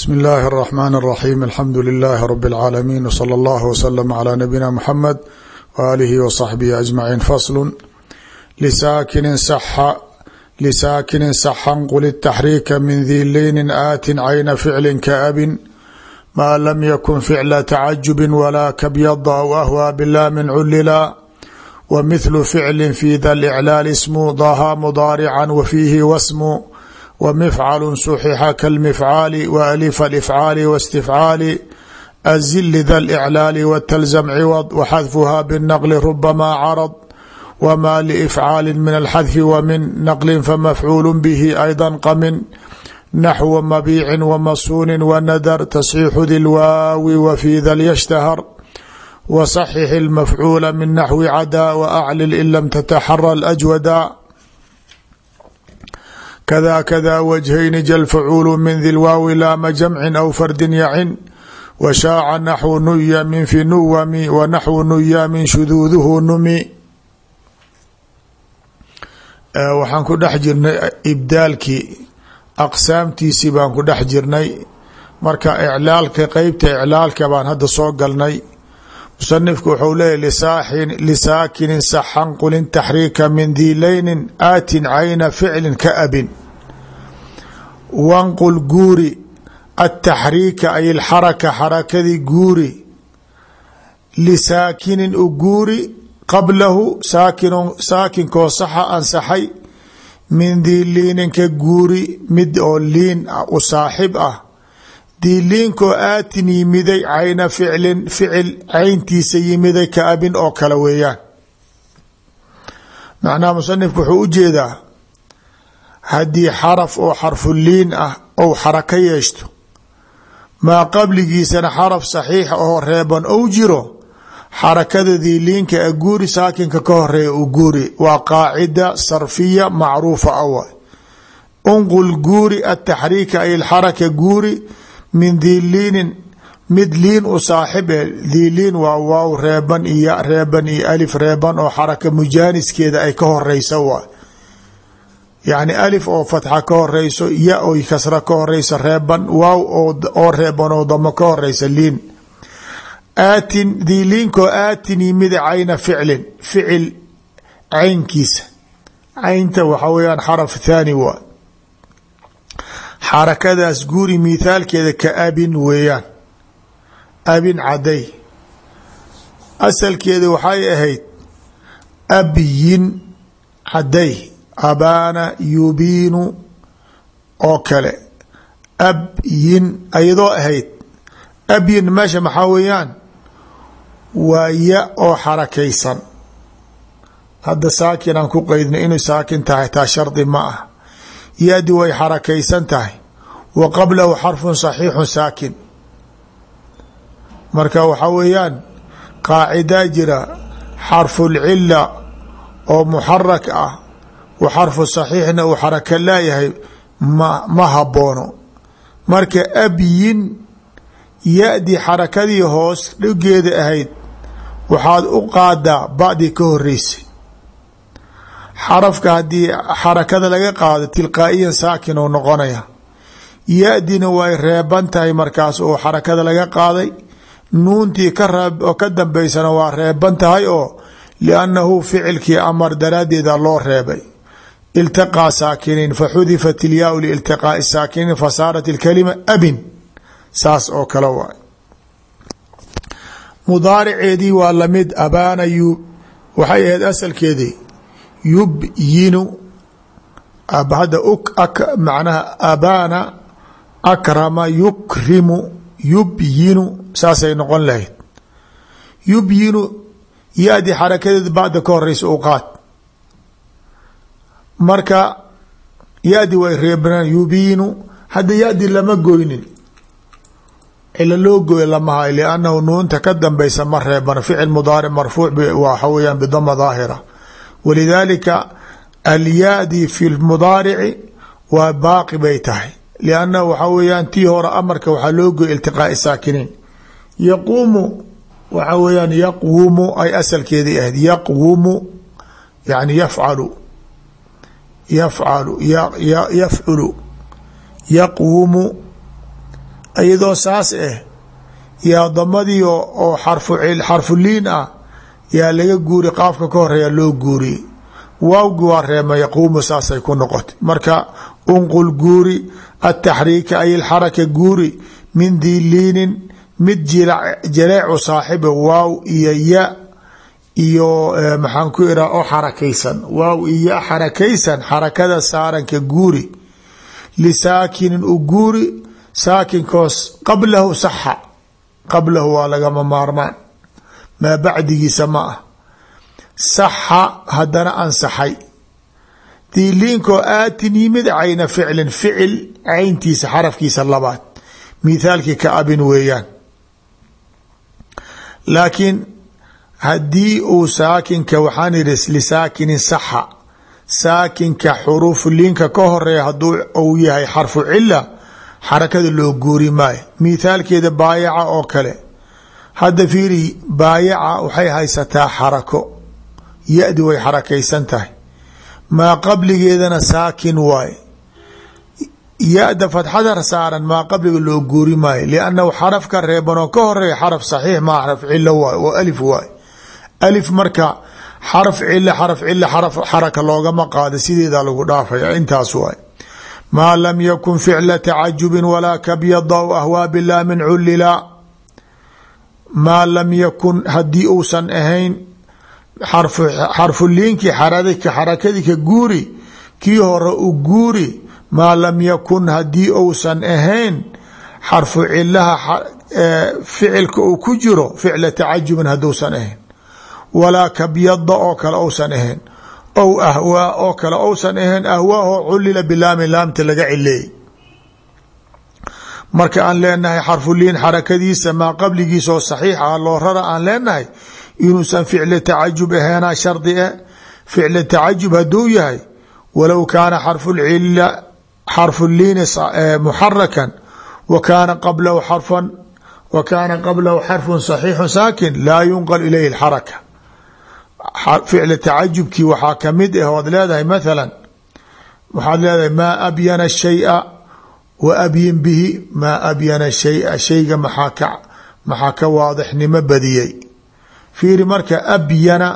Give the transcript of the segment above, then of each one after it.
bsmi اllahi الرحmn الرaxيm alxamdu لilaahi rb اlcaalamiin wslى اllah wslm عlى nabiyina mxamed waalihi wصaxbihi aجmaciin faslu lisaakinin saxan qul الtaxriika min di leyni aatin cayna ficli kaabin maa lam yakun ficla tacajubi wala kabyada w ahwى bilaamin culila wmithlu ficli fi da اlclaal smu daha mudaarica wfiihi wasmu wmfcal suxixa kalmifcaali waalifa alifcaali wastifcaali azili da liclaali wtalzam ciwad waxadfuha binaqli rubama carad wma liifcaali min alxadfi wamin naqlin famafcuulu bihi ayda qamin naxwa mabiicin wamasuunin wanadar tasxiixu di lwaawi wfi da lyashtahar wasaxix اlmafcuula min naxwi cadaa waaclil in lam tataxara اlajwada kda kda wجhayni jl facuul min di lwaawi laama jamci aw fardin yacin. Washaaca naxwu nuya min fi nuwami wa naxwu nuya min shuduuduhu numi. Waxaan ku dhex jirnay ibdaalkii. Aqsaamtiisii baan ku dhex jirnay. Marka iclaalka qeybta iclaalka baan hadda soo galnay. Musanifku wuxuu leeyahy lisaakinin saxan taxriika min di leynin aatin cayna ficlin ka abin wanqul guuri ataxriika ay alxaraka xarakadii guuri. Lisaakinin u guuri qablahu saakin saakinkoo saxa ansaxay min dii liininka guuri mid oo liin u saaxib ah. Diiliinkoo aatin yimiday cayna ficlin ficil cayntiisa yimiday ka abin oo kale weeyaan. Macnaha musanifku wuxuu u jeedaa haddii xaraf oo xarfu liin ah ou xarako yeeshto maa qabligiisana xaraf saxiixa oo reeban ou jiro xarakada diiliinka a guuri saakinka ka horreeya u guuri waa qaacida sarfiya macruufa awa unqul guuri ataxriika ay alxaraka guuri min diliinin mid liin u saaxibe diliin waa waaw reeban iyo reeban iyo alif reeban oo xaraka mujaaniskeeda ay ka horeysa waay yacni alif oo fatxa ka horeyso ya oy kasra ka horeysa reeban waaw oo reeban oo damo ka horeysa liin. Aatin diliinkoo aatin yimida cayna ficlin ficil caynkiisa. Caynta waxaa weyaan xaraf thaani waa. Xarakadaas guuri mithaalkeeda ka abin weeyaan. Abin caday asalkeeda waxay ahayd abyin caday abaana yubiinu oo kale. Abyin ayadoo ahayd. Abyin meesha maxaa weeyaan? Waa ya oo xarakaysan. Hadda saakin aan ku qeydnay inay saakin tahay taa shardi ma ah yadi way xarakaysan tahay. Wa qablahu xarfun saxiixun saakin. Marka waxaa weeyaan qaacidaa jira xarfulcila oo muxarak ah xarfu saxiixna uu xaraka laayahay ma ma haboono marka abyin ya-di xarakadii hoos dhogeeda ahayd waxaad u qaadaa bacdii ka horeysay xarafka haddii xarakada laga qaado tilqaa'iyan saakin oo noqonaya. Ya-dina way reeban tahay markaas oo xarakada laga qaaday. Nuuntii ka dambeysana waa reeban tahay oo liannahu ficilkii amar daraaddeeda loo reebay iltaqaa saakiniin faxudifat ilyaau liiltiqaai saakiniin fasaarat ilkalima abin saas oo kale waay mudaariceedii waa la mid abaana waxay ahayd asalkeedii yubyinu hadda macnaha abaana akrama yukrimu yubyinu saasay noqon lahayd yubyinu ya-di xarakadeed bacda ka horeysa u qaad marka ya-di way reebanaan yubiinu. Hadda ya-di lama goynin. Cilo loo gooya lama hayo liannahu nuunta ka dambeysa ma reeban. Ficil mudaaric marfuuc waxa weyaan bidama daahira. Walidaalika alyaadi fi lmudaarici waa baaqi bay tahay. Liannahu waxaa weeyaan tii hore amarka waxaa loo goya iltiqaai saakiniin. Yaquumu waxaa weeyaan yaqwumu ay asalkeedii ahayd yaqwumu yani yafcalu yafculu yaqwumu iyadoo saas ah yaa damadii oo xarfuliin ah yaa laga guuri qaafka ka horreeya loo guuriyey waawgi waa reema yaquumu saasay ku noqotay. Marka unqul guuri ataxriika ay lxaraka guuri min dii liinin mid jaleecu saaxiba waaw iyo ya iyo maxaan ku iraa oo xarakaysan. Waaw iyo xarakaysan xarakada saaranka guuri. Lisaakinin u guuri saakinkoos qablahu saxa. Qablahu waa lagama maarmaan. Maa bacdigiisa ma ah. Saxa haddana ansaxay diiliinkoo aatin yimid cayna ficlin ficil cayntiisa xarafkiisa labaad. Mithaalkii ka abin weeyaan. Laakiin haddii uu saakinka waxaan idhi lisaakinin saxa. Saakinka xuruufu liinka ka horreeya hadduu uu yahay xarfu cila xarakada loo guuri maayo. Mithaalkeeda baayaca oo kale. Hadda fiiri baayaca waxay haysataa xarako. Ya-di way xarakaysan tahay. Maa qabligeedana saakin waaye. Ya-da fadxada saaran maa qabliga loo guuri maayo. Liannahu xarafka reebanoo ka horreeya xaraf saxiix maa xaraf cilo waay oo alif waay alif marka xaraf cilo xaraf cilo xaraf xaraka loogama qaado sideedaa lagu dhaafaya. Intaas waay. Maa lam yakun ficla tacajubin walaa kabyada w ahwaa bilaa min culila maa lam yakun haddii uusan ahayn xarfuliinkii xarakadii ka guuri kii hore u guuri maa lam yakun haddii uusan ahayn xarfu cilaha ficilka uu ku jiro ficla tacajubin hadduusan ahayn walaa kabyada oo kale uusan ahayn ow ahwaa oo kale ousan ahayn ahwaahoo culila bilaami laamta laga cileeyey marka aan leenahay xarfuliin xarakadiisa maa qabligiisa oo saxiix ah loo rara aan leenahay inuusan ficli tacajub ahaana shardi e ficli tacajub hadduu yahay walow kaana xarfucila xarfuliini muxarakan wa qablahu xarfan wa qablahu xarfun saxiixu saakin laa yunqal ilayhi اxaraka ficli tacajubkii waxaa ka mid ah oad leedahay mathala waxaad leedahay maa abyana shaya wa abyin bihi maa abyana shaya shayga maxaa maxaa ka waadixnimo badiyey. Fiiri marka abyana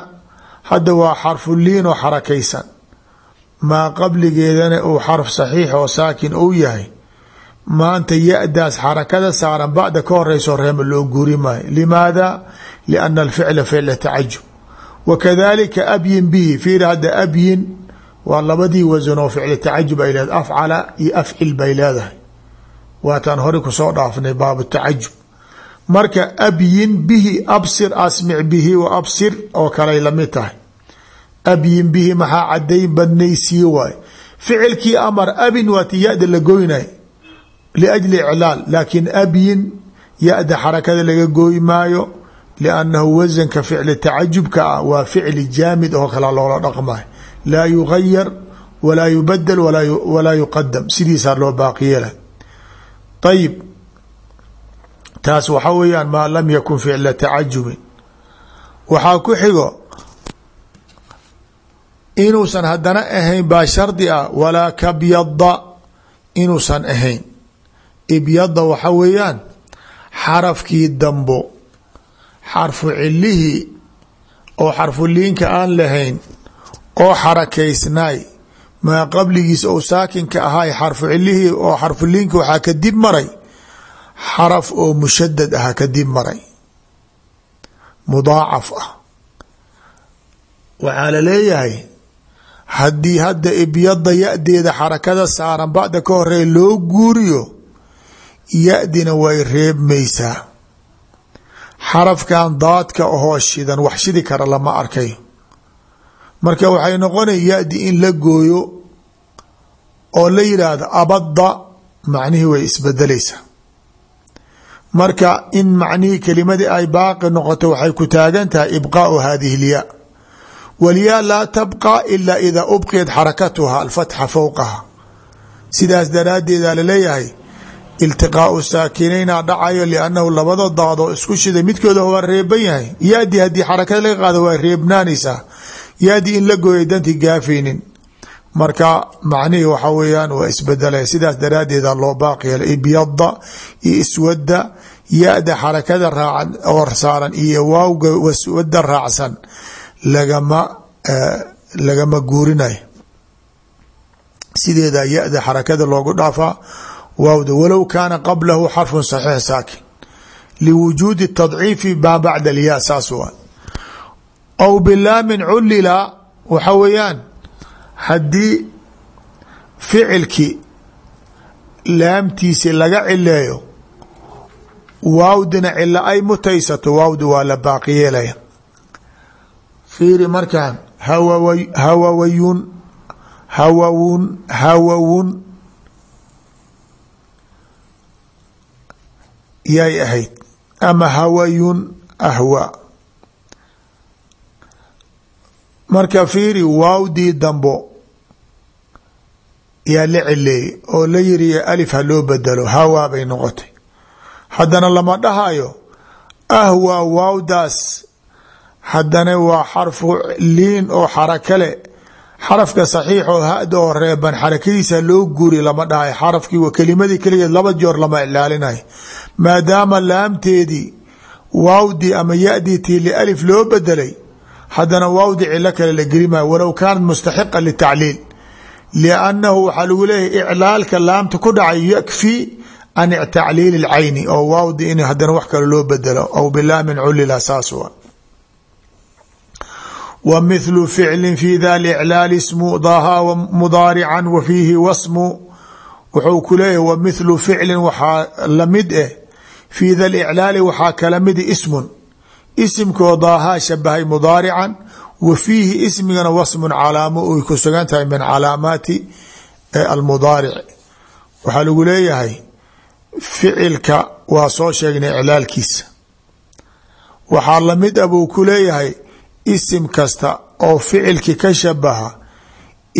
hadda waa xarfuliin oo xarakaysan. Maa qabligeedana uu xarf saxiix oo saakin uu yahay. Maanta ya-daas xarakada saaran bacda ka horeyso reema loo guuri maayo. Limaada? Liana alficla ficla tacajub wakadalika abyin bihi fiiri hadda abyin waa labadii wasan oo ficli tacajub ay leedahay afcala iyo afcil bay leedahay waataan hore ku soo dhaafnay baabu tacajub marka abyin bihi absir asmic bihi wa absir oo kaley la mid tahay abyin bihi maxaa cadayn badnaysii waay ficilkii amar abin waati ya-da la goynay liajli iclaal laakiin abyin ya-da xarakada laga gooy liannahu wasanka ficli tacajubka ah waa ficli jaamid oo kale loola dhaqmayo laa yugayar walaa yubadel walaa yuqadam sidiisaa loo baaqiyela ayib taas waxa weeyaan maa lam yakun ficla tacajubin waxaa ku xigo inuusan haddana ahayn baa shardi ah walaa kabyada inuusan ahayn ibyada waxa weeyaan xarafkii dambo xarfu cilihii oo xarfuliinka aan lahayn oo xarakaysnaay maa qabligiisa ou saakinka ahay xarfu cilihii oo xarfuliinka waxaa kadib maray. Xaraf oo mushadad aha kadib maray. Mudaacaf ah. Waxaa la leeyahay haddii hadda ibyada ya-deeda xarakada saaran bacda ka horreeya loo guuriyo ya-dina way reebmaysaa xarafkan daadka ahoo shidan wax shidi kara lama arkayo marka waxay noqonaya ya-di in la gooyo oo la yidhaahdo abadda macnihii way isbedelaysaa marka in macnihii kelimadii ay baaqi noqoto waxay ku taagan tahay ibqaau hadihi lyaa walyaa laa tabqa ilaa idaa ubqiyat xarakatuha alfatxa fowqaha sidaas daraaddeeda la leeyahay iltiqaau saakinayna dhacayo liannahu labada daadoo isku shiday midkooda waa reeban yahay. Yaadi haddii xarakada laga qaado waa reebnaanaysaa yaadi in la gooya danti gaafaynin. Marka macnihii waxa weeyaan waa isbedelay. Sidaas daraaddeeda loo baaqi yeelay ibyada iyo iswada ya-da xarakada raacan or saaran iyo waawga waswada raacsan lagama lagama guurinayo. Sideeda ya-da xarakada loogu dhaafaa waawda walow kaana qablahu xarfun saxiix saakin liwujuudi tadciifi maa bacda alyaa saas waa. Aw bilaamin culila waxa weeyaan haddii ficilki laamtiisi laga cileeyo waawdina cilo ay mutaysato waawda waa la baaqi yeelaya. Fiiri markaan hawaw hawawayun hawawun hawawun yay ahayd. Ama hawayun ahwa. Marka fiiri waawdii dambo. Yaa la cileeyey oo la yiri alif ha loo bedelo hawaa bay noqotay. Haddana lama dhahayo ahwa waawdaas. Haddana waa xarfu liin oo xaraka le xarafka saxiix oo hada oo reeban xarakadiisa loo guuri lama dhahayo xarafkii wa kelimadii keligeed laba joor lama ilaalinayo maadaama laamteedii waawdii ama yadii tii lialif loo bedelay haddana waawdi cilo kale la geli maayo walow kaanat mustaxiqa litacliil liannahu waxaa lagu leeyahy iclaalka laamta ku dhacay yakfi an tacliil اcayni oo waawdi in hadana wax kale loo bedelo aw bilaamin culila saas wa mithlu ficli fi da iclaal smu daha mudaarica wa fiihi wasmu wuxuu ku leeyahy wa mithlu ficlin waxaa la mid eh fii da iclaali waxaa kala mid ismun isimkoo daahaa shabahay mudaarican wa fiihi ismigana wasmun calaamo ay ku sugan tahay min calaamaati almudaaric waxaa lagu leeyahay ficilka waa soo sheegnay iclaalkiisa waxaa la mid a buu ku leeyahay isim kasta oo ficilki ka shabaha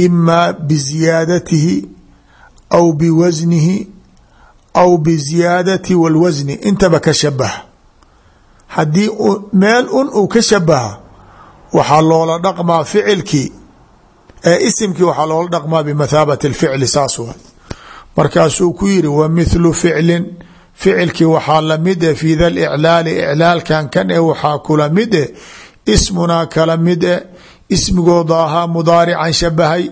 imaa biziyaadatihi aw biwasnihi aw biziyaadati walwasni intaba ka shabaha. Haddii meel un uu ka shabaha waxaa loola dhaqmaa ficilkii ee isimkii waxaa loola dhaqmaa bimathaabati اlficli saas wa markaasuu ku yiri wa mithlu ficlin ficilkii waxaa la mid e fii da iclaali iclaalkan kan e waxaa kula ismunaa kala mid e ismigooda ahaa mudaarican shabahay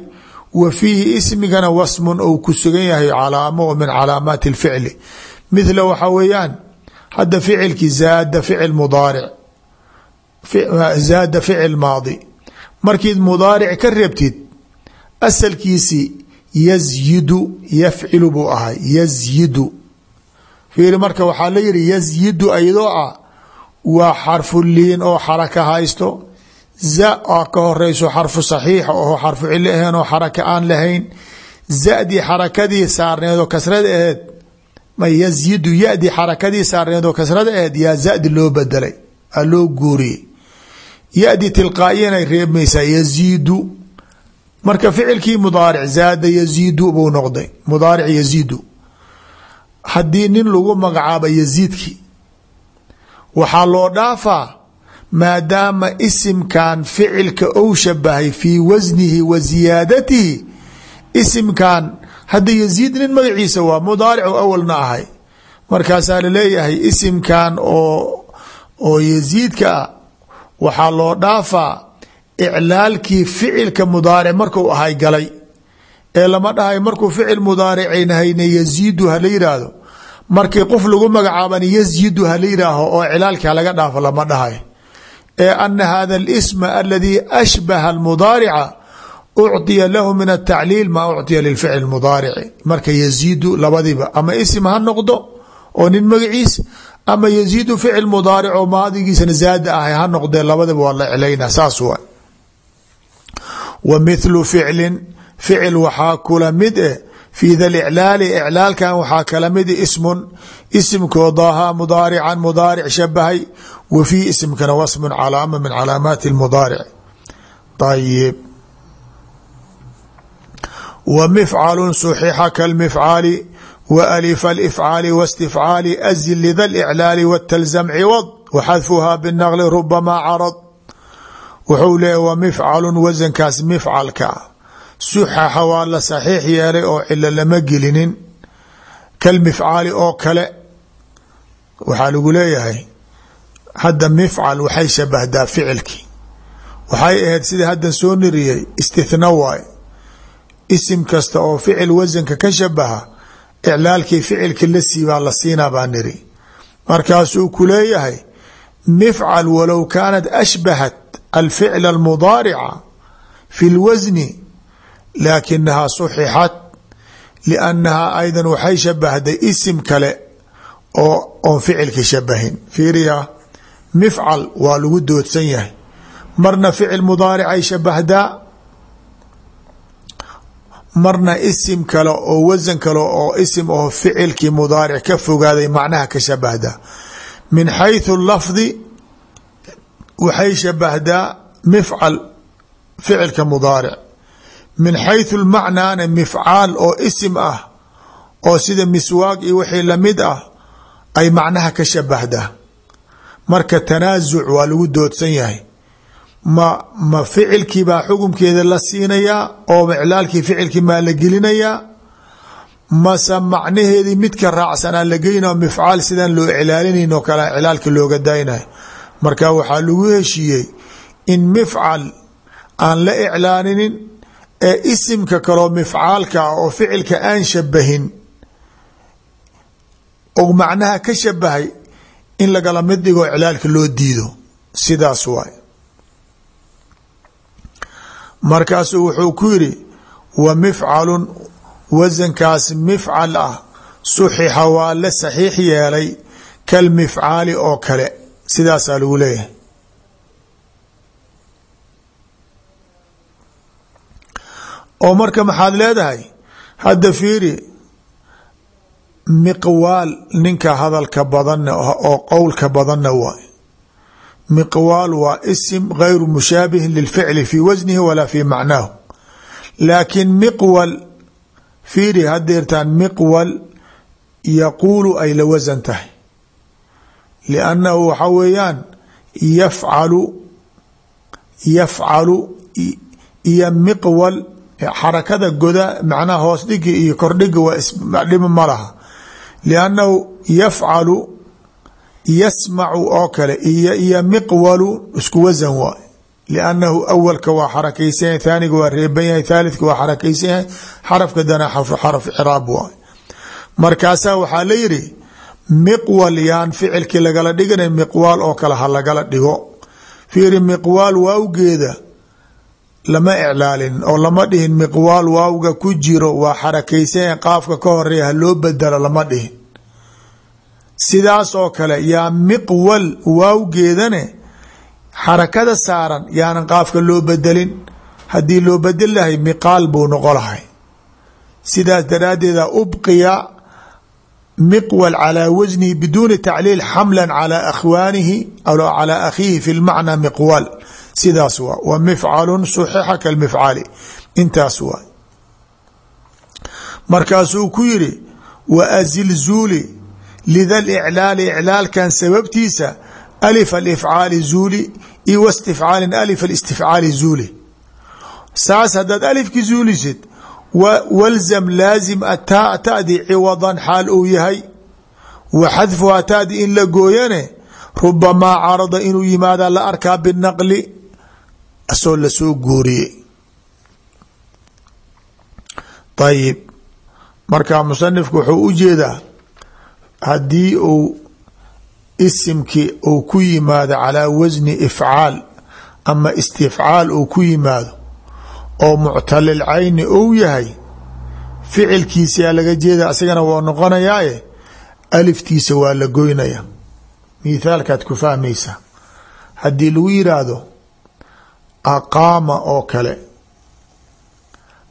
wa fiihi ismigana wasmun ou ku sugan yahay calaamo oo min calaamaati اlficli mithla waxaa weeyaan hadda ficilkii zaada ficil mudaaric zaada ficil maadi. Markiid mudaaric ka reebtid asalkiisii yazyidu yafcilu buu ahay yazyidu. Fiiri marka waxaa la yihi yazyidu ayadoo ah waa xarfu liin oo xaraka haysto. Za a ka horeyso xarfu saxiixa oo xarfu cilo ahayn oo xaraka aan lahayn. Zadii xarakadii saarneed oo kasrada aheed. Ma yazyidu yadii xarakadii saarneed oo kasrada aheed. Yaa zadi loo bedelay. A loo guuriyey. Yadi tilqaa'iyanay reebmaysaa. Yaziidu. Marka ficilkii mudaaric zaada yaziidu buu noqday. Mudaaric yaziidu. Haddii nin lagu magacaabo yaziidkii waxaa loo dhaafaa maadaama isimkan ficilka ou shabahay fii wasnihi wa ziyaadatihi. Isimkan hadda yaziid nin magaciisa waa mudaaricu awalna ahay. Markaasaa la leeyahay isimkan oo oo yaziidka ah waxaa loo dhaafaa iclaalkii ficilka mudaaric marku ahay galay. Ee lama dhahay markuu ficil mudaaricayna yaziidu hala yidhaahdo markii qof lagu magacaabana yazyidu hala yidhaaho oo iclaalkii halaga dhaafo lama dhahay ee ana hada اlsma aladii ashbaha اlmudaarica ucطiya lahu min atacliil maa ucطiya lilficl mudaarici marka yaziidu labadiba ama isim ha noqdo oo nin magaciis ama yaziidu ficil mudaaric oo maadigiisana zaada ahay ha noqdee labadaba waa la cilayna saas wa wa mithlu ficlin ficil waxaa kula mid eh fii da iclaali iclaalkan waxaa kala mid ismun isimkoo daahaa mudaarican mudaaric shabahay wa fii isimkana wasmun calaama min calaamaati اmudaaric ayib wa mifcalu suxixa kalmifcaali wa alifa alifcaali wastifcaali azil lida liclaali watalzam ciwad waxadfuhaa binaqli rubamaa carad. Wuxuu leeya wa mifcalun wasankaas mifcalka suxaxa waa la saxiix yeelay oo cilo lama gelinin. Kalmifcaali oo kale waxaa lagu leeyahay hadda mifcal waxay shabahdaa ficilkii. Waxay ahayd sidai haddan soo niriyey istithna waay. Isim kasta oo ficil wasanka ka shabaha iclaalkii ficilki la siibaa la siinaa baa niri. Markaasuu ku leeyahay mifcal walow kaanat ashbahat alficla almudaarica fi lwasni laakinahaa suxixat liannahaa aydan waxay shabahday isim kale oo oon ficilki shabahin. Fiiriya mifcal waa lagu doodsan yahay. Marna ficil mudaaricay shabahdaa marna isim kale oo wasan kale oo isim oo ficilkii mudaaric ka fogaaday macnaha ka shabahdaa. Min xayثu lafdi waxay shabahdaa mifcal ficilka mudaaric min xayثu lmacnaana mifcaal oo isim ah oo sida miswaaq iyo wixii la mid ah ay macnaha ka shabahdaa marka tanaasuc waa lagu doodsan yahay. Ma ma ficilkii baa xukumkeeda la siinayaa oo iclaalkii ficilkii maa la gelinayaa? Mase macnaheedii midka raacsanaa la geynao mifcaal sidaan loo iclaalinayn oo kale looga daynayo marka waxaa lagu heshiiyey in mifcal aan la iclaalinin ee isimka kaloo mifcaalka ah oo ficilka aan shabahin oo macnaha ka shabahay in lagala mid dhigo iclaalka loo diido. Sidaas waay. Markaasuu wuxuu ku yidhi wa mifcalun wasankaas mifcal ah suxixa waa la saxiix yeelay kalmifcaali oo kale. Sidaasaa lagu leeyahay oo marka maxaad leedahay hadda fiiri miqwaal ninka hadalka badanna oo qowlka badanna waay miqwaal waa isim gayru mushaabihin lilficli fi wasnihi walaa fi macnaahu. Laakiin miqwal fiiri hadeertaan miqwal yaquulu ay la wasan tahay. Liannahu waxa weeyaan yafcalu yafcalu iyo miqwal xarakada goda macnaha hoos dhigi iyo kordhigi waa dhib ma laha. Liannahu yafcalu yasmacu oo kale iyo iyo miqwalu isku wasan waay liannahu awalka waa xarakaysan yahay thaaniga waa reeban yahay thaalidka waa xarakaysan yahay xarafka dana xaraf ciraab waay markaasaa waxaa la yidhi miqwal yaan ficilkii lagala dhiganay miqwaal oo kale ha lagala dhigo. Fiiri miqwaal waawgeeda lama iclaalin oo lama dhihin miqwaal waawga ku jiro waa xarakaysan qaafka ka horreeya ha loo bedelo lama dhihin. Sidaas kale yaa miqwal waawgeedane xarakada saaran yaanan qaafka loo bedelin haddii loo bedel lahay miqaal buu noqo lahay. Sidaas daraaddeeda ubqiya miqwal calaa wasnihi biduuni tacliil xamla calaa akhwaanihi aw calaa akhiihi fi lmacnaa miqwal sidaas waa wa mifcalun suxixa kalmifcali intaas waa. Markaasuu ku yidhi wa azilzuuli lida liclaali iclaalkan sababtiisa alif alifcaali zuuli io wastifcaalin alif alistifcaali zuuli. Saas haddaad alifki zuulisid walzam laazim ataa tadi ciwadan xaal uu yahay. Wa xadfuhaa tadi in la gooyane rubamaa carada inuu yimaada la arkaa binaqli asoo la soo guuriyey. Ayib marka musanifku wuxuu u jeedaa haddii uu isimkii uu ku yimaado calaa wasni ifcaal ama istifcaal uu ku yimaado oo muctalil cayni ou yahay ficilkiisaa laga jeeda isagana waa noqonayaaye aliftiisa waa la goynaya. Mithaalkaad ku fahmaysaa. Haddii lagu yiraahdo aqaama oo kale.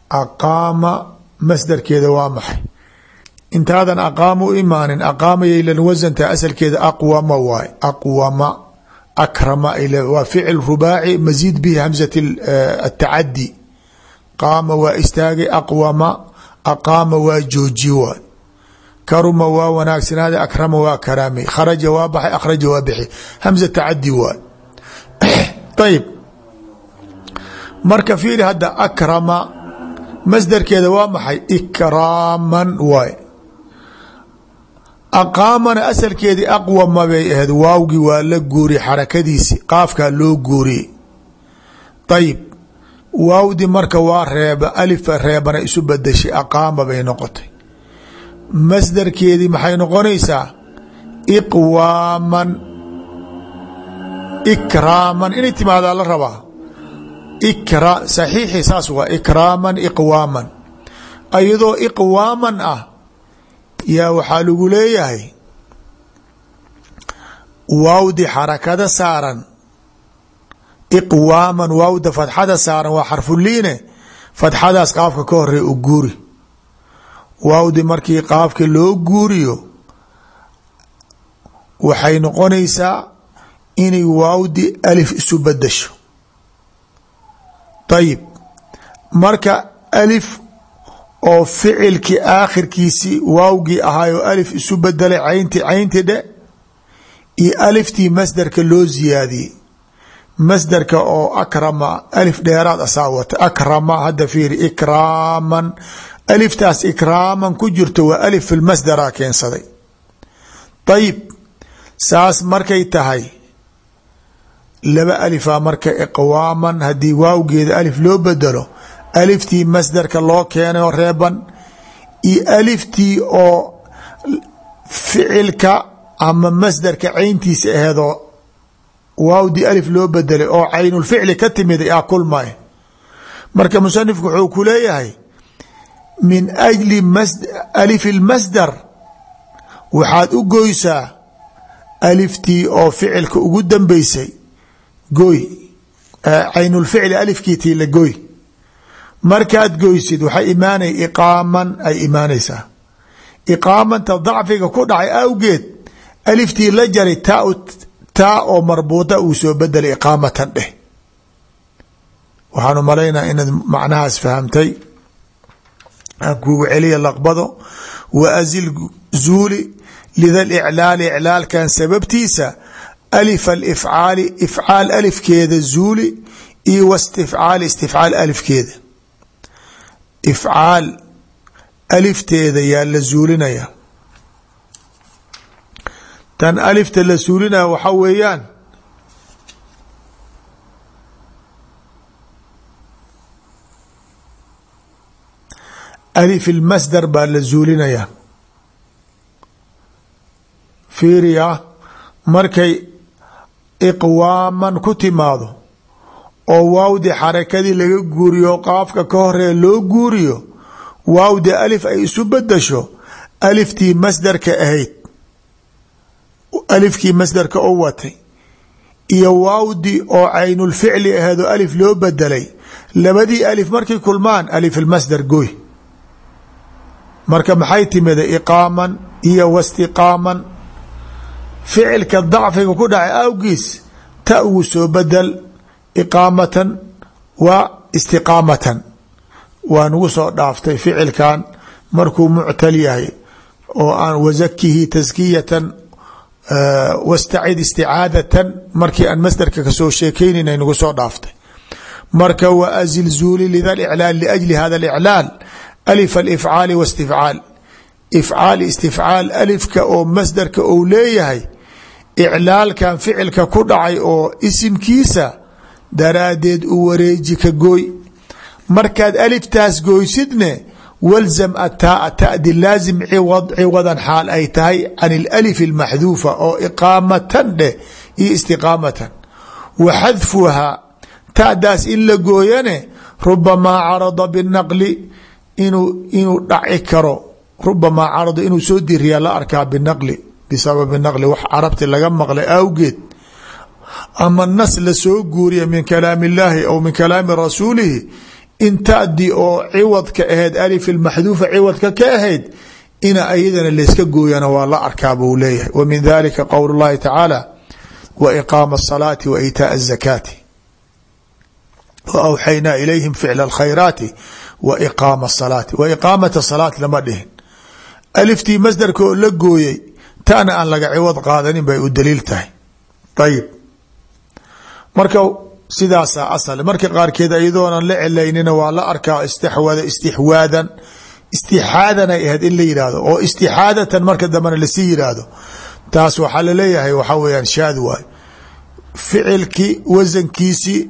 Aqaama masdarkeeda waa maxay? Intaadan aqaama u imaanin aqaama yaylan wasantaa asalkeeda aqwama waay. Aqwama akrama waa ficil rubaaci masiid bihi hamzat atacadi qaama waa istaagay aqwama aqaama waa jooji waay. Karuma waa wanaagsanaada akrama waa karaamay kharaja waa baxay akhraja waa bixi. Hamza tacadi waay. Ayib marka fiiri hadda akrama masdarkeeda waa maxay? Ikraaman waay. Aqaamana asalkeedii aqwama bay ahayd waawgii waa la guuriye xarakadiisi qaafkaa loo guuriyey ayib waawdi marka waa reeba alifa reebana isu badashay aqaama bay noqotay. Masdarkeedii maxay noqonaysaa? Iqwaaman. Ikraaman. Inay timaadaa la rabaa saxiixi saas waa ikraaman iqwaaman. Ayadoo iqwaaman ah yaa waxaa lagu leeyahay waawdi xarakada saaran. Iqwaaman waawda fadxada saaran waa xarfuliine fadxadaas qaafka ka horey u guuri. Waawdi markii qaafka loo guuriyo waxay noqonaysaa inay waawdi alif isu badasho ayib marka alif oo ficilkii aakhirkiisii waawgii ahaayoo alif isu bedelay caynti caynti dhe iyo aliftii masdarka loo ziyaadiyey. masdarka oo akrama alif dheeraad asaa wata akrama hadda fiiri ikraaman. aliftaas ikraaman ku jirto waa alif filmasdara keensaday. ayib saas markay tahay laba alifaa marka iqwaaman haddii waawgeeda alif loo bedelo aliftii masdarka loo keenay oo reeban iyo aliftii oo ficilka ama masdarka cayntiisa aheedoo waawdii alif loo bedelay oo caynulficli ka timiday a kulmay marka musanifku wuxuu ku leeyahay min ajli alif اlmasdar waxaad u goysaa aliftii oo ficilka ugu dambeysay goy caynulficli alifkiitii la goy markaad goysid waxay imaanay iqaaman ay imaanaysaa. Iqaamanta dacfiga ku dhacay awgeed aliftii la jaray taa taa oo marbuuta uu soo bedelay iqaamatan dheh. Waxaanu malaynaa inaad macnahaas fahamtay. Aan kugu celiya laqbado. Wa asil zuuli lida iclaali iclaalkan sababtiisa alif alifcaali ifcaal alifkeeda zuuli iyo wastifcaali istifcaal alifkeeda ifcaal alifteeda yaa la zuulinaya tan alifta la suulinaya waxaa weeyaan alif ilmasdar baa la zuulinaya fiiriya markay iqwaaman ku timaado oo waawdi xarakadii laga guuriyo qaafka ka horee loo guuriyo waawdi alif ay isu bedasho aliftii masdarka ahayd alifkii masdarka u watay iyo waawdi oo caynulficli aheedoo alif loo bedelay labadii alif markay kulmaan alif ilmasdar goy marka maxay timida iqaaman iyo wastiqaaman ficilka dacfiga ku dhacay awgiis ta ugu soo bedel iqaamatan wa istiqaamatan. Waa nagu soo dhaaftay ficilkan. Markuu muctal yahay oo aan wazakihi taskiyatan wastacid isticaadatan markii aan masdarka ka soo sheekeynayn nagu soo dhaaftay. Marka wa azil zuuli lida iclaal liajli hada iclaal alif alifcaali wastifcaal ifcaal istifcaal. Alifka oo masdarka ou leeyahay iclaalkan ficilka ku dhacay oo isimkiisa daraadeed u wareeji ka gooy. Markaad aliftaas gooysidne walzam ataa tadi laazim ciwadan xaal ay tahay can اlalif اlmaxduufa oo iqaamatan dheh iyo istiqaamatan. Wa xadfuhaa ta'daas in la gooyane rubamaa carada binaqli inuu dhaci karo. Rubamaa carada inuu soo diriyaa la arkaa binaqli bisababi naqli wax carabti laga maqlay awgeed ama nas la soo guuriya min kalaami illaahi aw min kalaami rasuulihi in tadi oo ciwadka ahayd alif ilmaxduufa ciwadka ka ahayd ina ayadana layska gooyana waa la arkaa buu leeyahay wa min dalika qowl llahi tacaala wa iqaama asalaati wa iitaaء azakaati wa awxaynaa ilayhim ficla alkhayraati wa iqaama asalaati wa iqaamata salaat lama dhihin aliftii masdarka oo la gooyey taana aan laga ciwad qaadanin bay u daliil tahay. Ayib marka sidaasaa asal marka qaarkeed iyadoonan la celaynina waa la arkaa istixwada istixwaadan istixaadanay ahayd in la yidhaahdo oo istixaadatan marka dambena la sii yidhaahdo taas waxaa la leeyahay waxaa weyaan shaad waay. Ficilkii wasankiisii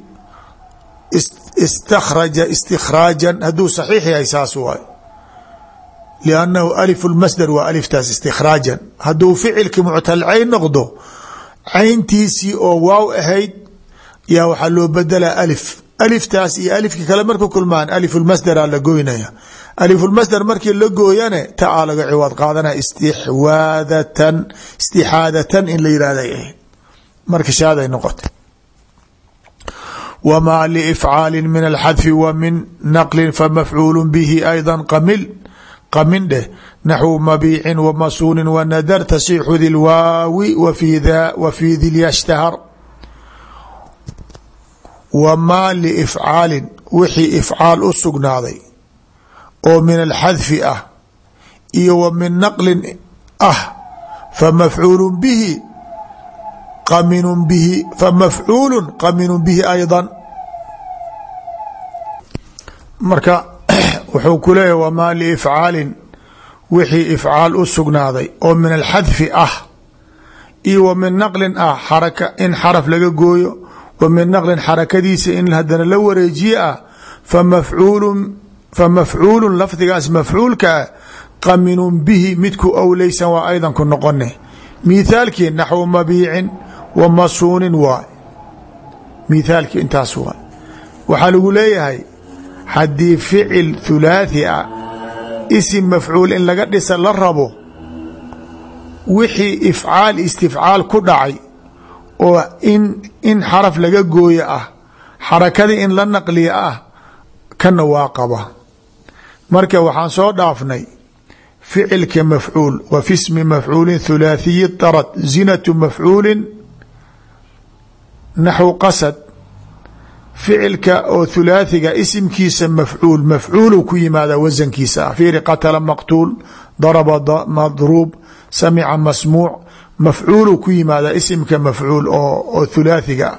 istakhraja istikhraajan hadduu saxiix yahay saas waay liannahu alifu lmasdar waa aliftaas istikhraajan hadduu ficilkii muctalcayn noqdo cayntiisii oo waaw ahayd yaa waxaa loo bedelaa alif aliftaas iyo alifkii kale marku kulmaan alifulmasdaraa la goynaya alifulmasdar markii la gooyane ta aa laga ciwaad qaadanaya istixwaadatan istixaadatan in la yihahday ahayd marka shaaday noqotay wmaa liifcaali min alxadfi wa min naqlin famafcuulu bihi ayda qamil qamin dheh naxwu mabiicin wamasuunin wanadar tasixu di lwaawi wa fii dilyashtahar wamaa liifcaalin wixii ifcaal u sugnaaday oo min alxadfi ah iyo wa min naqlin ah famafcuulu bihi qamin bihi famafcuulu qaminun bihi ayضa marka wuxuu ku leeyahy wamaa liifcaalin wixii ifcaal u sugnaaday oo min alxadfi ah iyo wa min naqlin ah xaraka in xaraf laga gooyo wa min naqlin xarakadiisa in hadana la wareejiye ah famafcuulu famafcuulu lafdigaas mafcuulka ah qaminun bihi midku owleysan waa aydan ku noqone mithaalkii naxwu mabiicin wa masuunin waay. Mithaalkii intaas waay. Waxaa lagu leeyahay haddii ficil thulaathi ah isim mafcuul in laga dhisa la rabo wixii ifcaal istifcaal ku dhacay oo in in xaraf laga gooyo ah xarakadii in la naqliya ah kana waa qaba. Marka waxaan soo dhaafnay ficilka mafcuul wa fi smi mafcuulin thulaathiyi darad zinatu mafcuulin naxwu qasad ficilka oo thulaathiga isimkiisa mafcuul mafcuulu ku yimaada wasankiisa ah fiiri qatala maqtuul daraba madruub samica masmuuc mafcuulu ku yimaada isimka mafcuul oo thulaathiga. Ah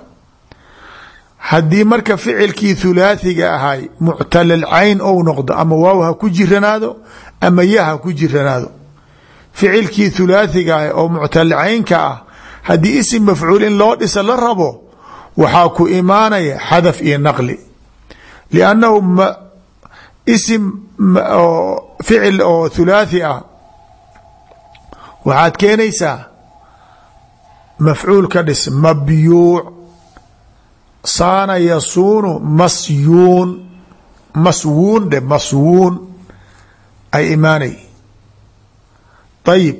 haddii marka ficilkii thulaathiga ahay muctalal cayn ou noqdo ama waaw ha ku jiranaado ama ya ha ku jiranaado. Ficilkii thulaathiga ah oo muctalal caynka ah haddii isim mafcuul loo dhisa la rabo waxaa ku imaanaya xadaf iyo naqli. Liannahu isim ficil oo thulaathi ah. Waxaad keenaysaa mafcuul ka dhis mabyuuc saana yasuunu masyuun maswuun dhe maswuun. Ay imaanay. Ayib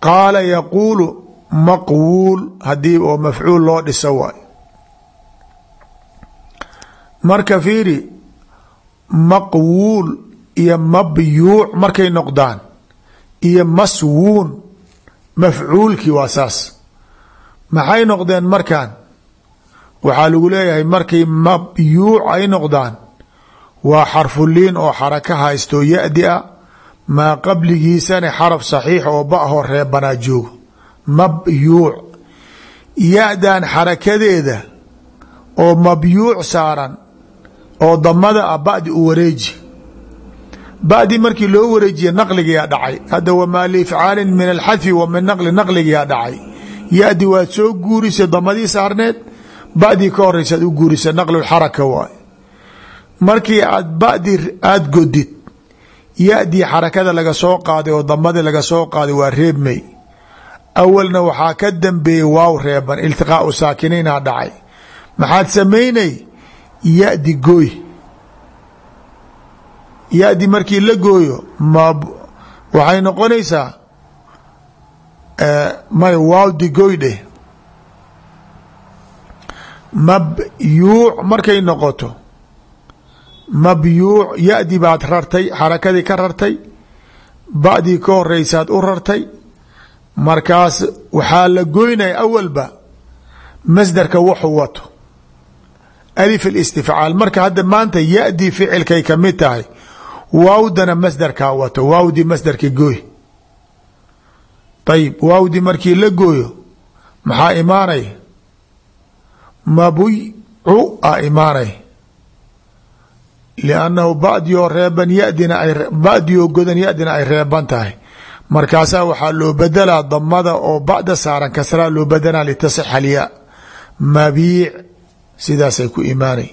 qaala yaquulu maqwuul haddii oo mafcuul loo dhiso waay. Marka fiiri maqwuul iyo mabyuuc markay noqdaan iyo maswuun mafcuulkii waa saas. Maxay noqdeen markan waxaa lagu leeyahay markay mabyuuc ay noqdaan waa xarfuliin oo xaraka haysto ya-di a maa qabligiisana xaraf saxiix oo ba-hoo reebanaa joogo mabyuuc. Ya-dan xarakadeeda oo mabyuuc saaran oo damada ah badi u wareeji. Badi markii loo wareejiye naqligiyaa dhacay. Hadda wamaa liifcaalin min alxadfi wa min naqli naqligiyaa dhacay. Ya-di waad soo guurisay damadii saarneed badii ka horeysaad u guurisa naqlulxaraka waay markii aad badi aada godid ya-dii xarakada laga soo qaaday oo damadii laga soo qaaday waa reebmay awalna waxaa ka dambeeyey waaw reeban iltiqaau saakiniinaa dhacay. Maxaad samaynay? Ya-di gooy. Ya-di markii la gooyo ma waxay noqonaysaa may waawdi goy dheh. Mabyuuc markay noqoto mabyuuc ya-di baad rartay xarakadii ka rartay ba-dii ka horeysaad u rartay markaas waxaa la goynaya awalba masdarka wuxuu wato. Alif اlistifcaal marka hadda maanta ya-dii ficilkay ka mid tahay waawdana masdarkaa wato. Waawdii masdarka gooy. Ayib waawdii markii la gooyo maxaa imaanaya mabuycu a imaanay. Liannahu badioo reeban yadina ay badioo godan yadina ay reeban tahay markaasaa waxaa loo bedelaa damada oo bacda saaran kasraa loo bedelaa litaصxa alyaa mabiic sidaasay ku imaanay.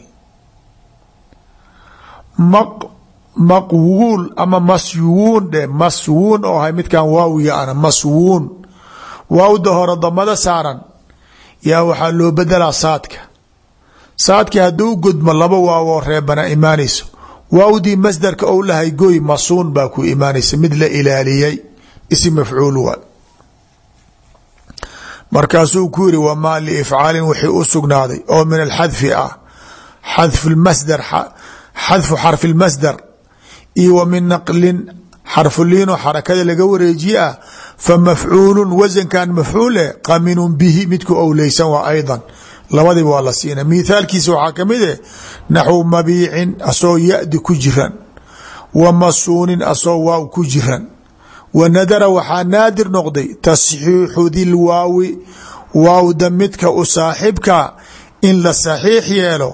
Maqwuul ama masyuun dhe maswuun oo ahay midkan waawiga ana maswuun. Waawda hore damada saaran yaa waxaa loo bedelaa saadka. Saadki hadduu gudmo laba waawoo reebana imaanayso waawdii masdarka ou lahay goy masuun baa ku imaanaysa mid la ilaaliyey isi mafcuul waa markaasuu ku yiri wamaa liifcaalin wixii u sugnaaday oo min alxadfi ah xadfu masdar xadfu xarfi lmasdar iyo wa min naqlin xarfuliinoo xarakada laga wareejiye ah fa mafcuulun wasankan mafcuule qaminun bihi midku owleysan waa aydan. Labadiba waa la siina mithaalkiisa waxaa ka mid eh naxwu mabiicin asoo yadi ku jiran wa masuunin asoo waaw ku jiran wa nadara waxaa naadir noqday tasxiixu dilwaawi waawda midka u saaxibka in la saxiix yeelo.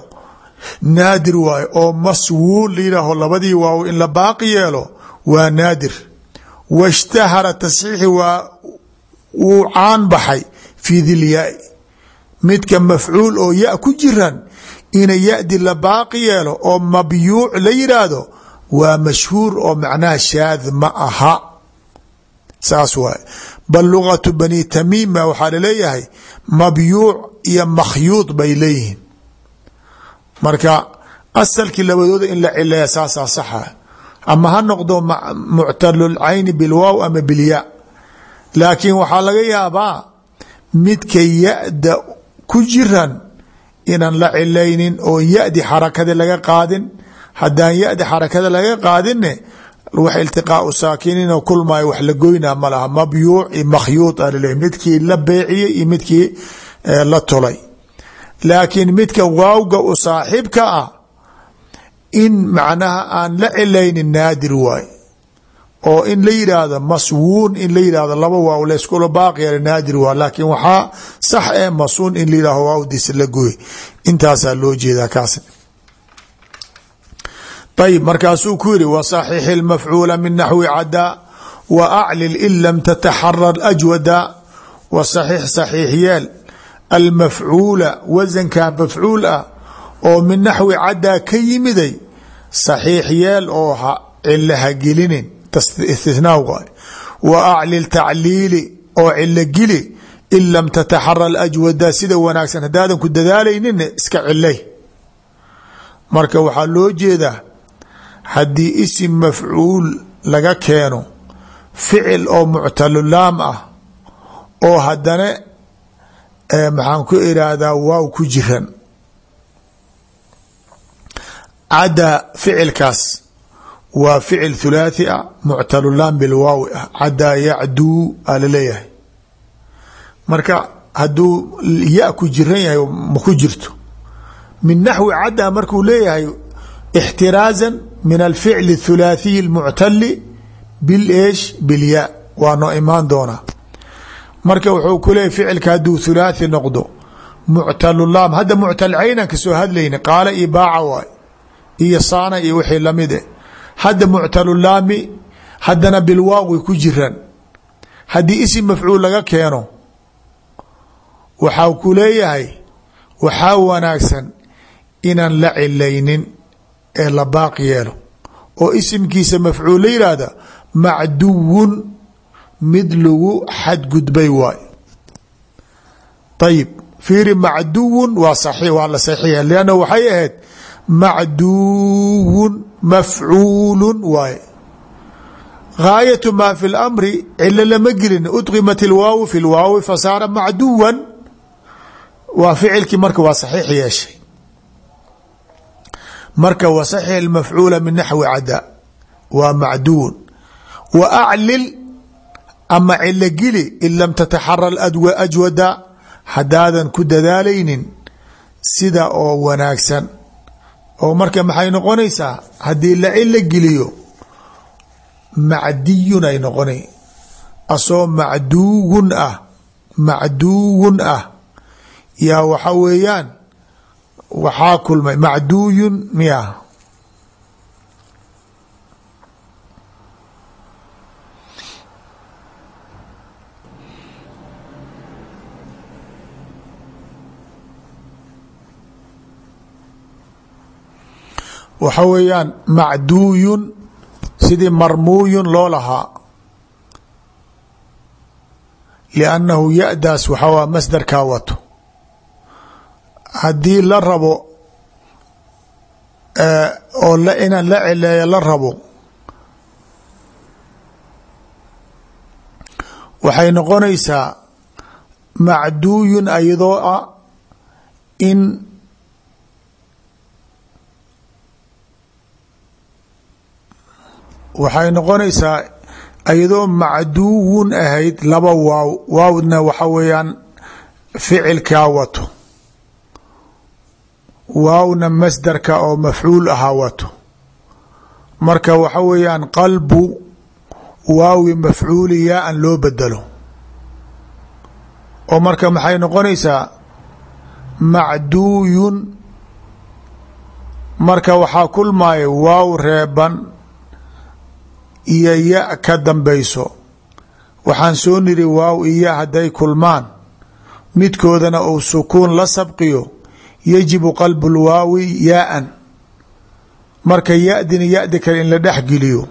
Naadir waayo oo maswuun layidhaaho labadii waaw in la baaqi yeelo waa naadir. Washtahara tasxiixi waa wuu caan baxay fii dilyaai midka mafcuul oo ya ku jiran ina yadi la baaqi yeelo oo mabyuuc la yidhaahdo waa mashhuur oo macnaha shaad ma aha saas waay. Bal lugatu bani tamiima waxaa la leeyahay mabyuuc iyo makhyuud bay leeyihiin. Marka asalkii labadooda in la cileeya saasaa saxa. Ama ha noqdo muctalulcayni bilwaaw ama bilya laakiin waxaa laga yaabaa midka ya-da ku jiran inaan la cilaynin oo yadi xarakada laga qaadin haddaan yadi xarakada laga qaadinne wax iltiqaau saakiniin oo kulmaayo wax la goynaa ma laha. Mabyuuc iyo makhyuud a laleeyahy midkii la beeciyey iyo midkii la tulay laakiin midka waawga u saaxiibka ah in macnaha aan la cilaynin naadir waay. Oo in la yidhaahdo maswuun in la yidhahdo laba waaw layskula baaqiyala naadir waa laakiin waxaa sax eh masuun in la yidhahdo waawdiisa la gooy. Intaasaa loo jeedaa kaas ayb markaasuu ku yiri wصaxix اmafcuula min naxwi cadaa wa aclil in lam tataxarar ajwada wa saxiix yeel almafcuula wasanka mafcuul ah oo min naxwi cadaa ka yimiday saxiix yeel oo cilo ha gelinin. Istithnaa wa aclil tacliili oo cilo geli in lam tataxarar ajwada sida wanaagsan haddaadan ku dadaalaynin iska cilay marka waxaa loo jeedaa haddii isim mafcuul laga keeno ficil oo muctalulaam ah oo haddana maxaan ku iraahdaa waaw ku jiran. Cadaa ficilkaas waa ficil thulaathi ah muctalulaam bilwaawi ah. Cadaa yacduu aa la leeyahay marka hadduu ya ku jiran yahay ma ku jirto. Min naxwi cadaa markuu leeyahay ixtiraaza min alficl اthulaathiyi اlmuctali bileesh bilya waa noo imaan doonaa. Marka wuxuu ku leeyahy ficilka hadduu thulaathi noqdo muctalulaam hadda muctal caynan ka soo hadlayna qaala iyo baaca waay. Iyo saana iyo wixii la mid eh hadda muctalulaami haddana bilwaawi ku jiran haddii isim mafcuul laga keeno waxaa ku leeyahay waxaa wanaagsan inaan la cilaynin ee la baaq yeelo oo isimkiisa mafcuul la yihahda macduwun mid lagu xadgudbay waay ayib fiiri macduwun waa waa la saxiixa lianna waxay ahayd macduwun mafcuulun waaye. Gaayatu maa fi lamri cilo lama gelin udqimat ilwaawu fi lwaawi fasaara macduwan. Waa ficilkii marka waa saxiix yeeshay marka wasaxix mafcuula min naxwi cada waa macduun. Wa aclil ama cilo geli in lam tataxarar ajwada haddaadan ku dadaalaynin sida oo wanaagsan. Oo marka maxay noqonaysaa? Haddii la cilo geliyo macdiyun ay noqona asoo macduugun ah macduugun ah. Yaa waxa weeyaan waxaa kulmay macduuyun miya. Waxa weeyaan macduuyun sidii marmuuyun loo lahaa. Liannahu ya-daas waxaa waa masdarkaa wato haddii la rabo oo inaan la celeeyo la rabo waxay noqonaysaa macduuyun ayadoo ah in waxay noqonaysaa ayadoo macduuwun ahayd laba waaw waawdna waxa weeyaan ficilkaa wato waawna masdarka oo mafcuul ahaa wato marka waxa weeyaan qalbu waawi mafcuuli yaa an loo bedelo. Oo marka maxay noqonaysaa? Macduuyun. Marka waxaa kulmaayo waaw reeban iyo ya ka dambayso. Waxaan soo niri waaw iyo hadday kulmaan. Midkoodana uu sukuun la sabqiyo yajibu qalbu lwaawi yaa-an. Marka ya-dina ya-di kale in la dhexgeliyo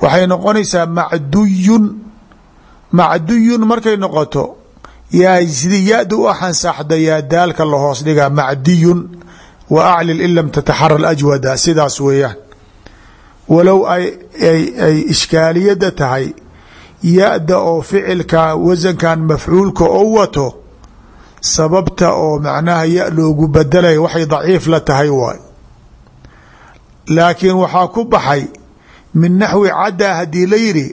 waxay noqonaysaa macduyun. Macduyun markay noqoto yaa sidii ya-da u xansaxda yaa daalka la hoos dhigaa macdiyun. Wa aclil in lam tataxara ajwada sidaas weeyaan. Walow ay ay ishkaaliyada tahay ya-da oo ficilka wasankan mafcuulka oo wato sababta oo macnaha ya loogu bedelaya waxay daciif la tahay waay. Laakiin waxaa ku baxay min naxwi caddaa haddii la yidhi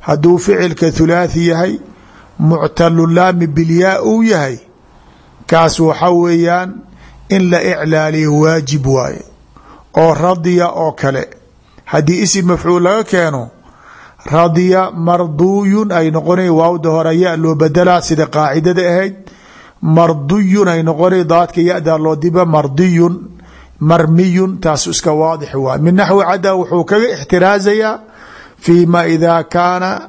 hadduu ficilka thulaathi yahay muctalu laami bilyaa uu yahay kaas waxa weeyaan in la iclaaliyo waajib waaye oo radiya oo kale haddii isim mafcuul laga keeno radiya marduuyun ay noqonay waawda hore ya loo bedelaa sida qaacidada ahayd marduyun ay noqonay daadka ya-daa loo diba mardiyun marmiyun taas iska waadix waay min naxwi cadda wuxuu kaga ixtiraazayaa fi ma ida kaana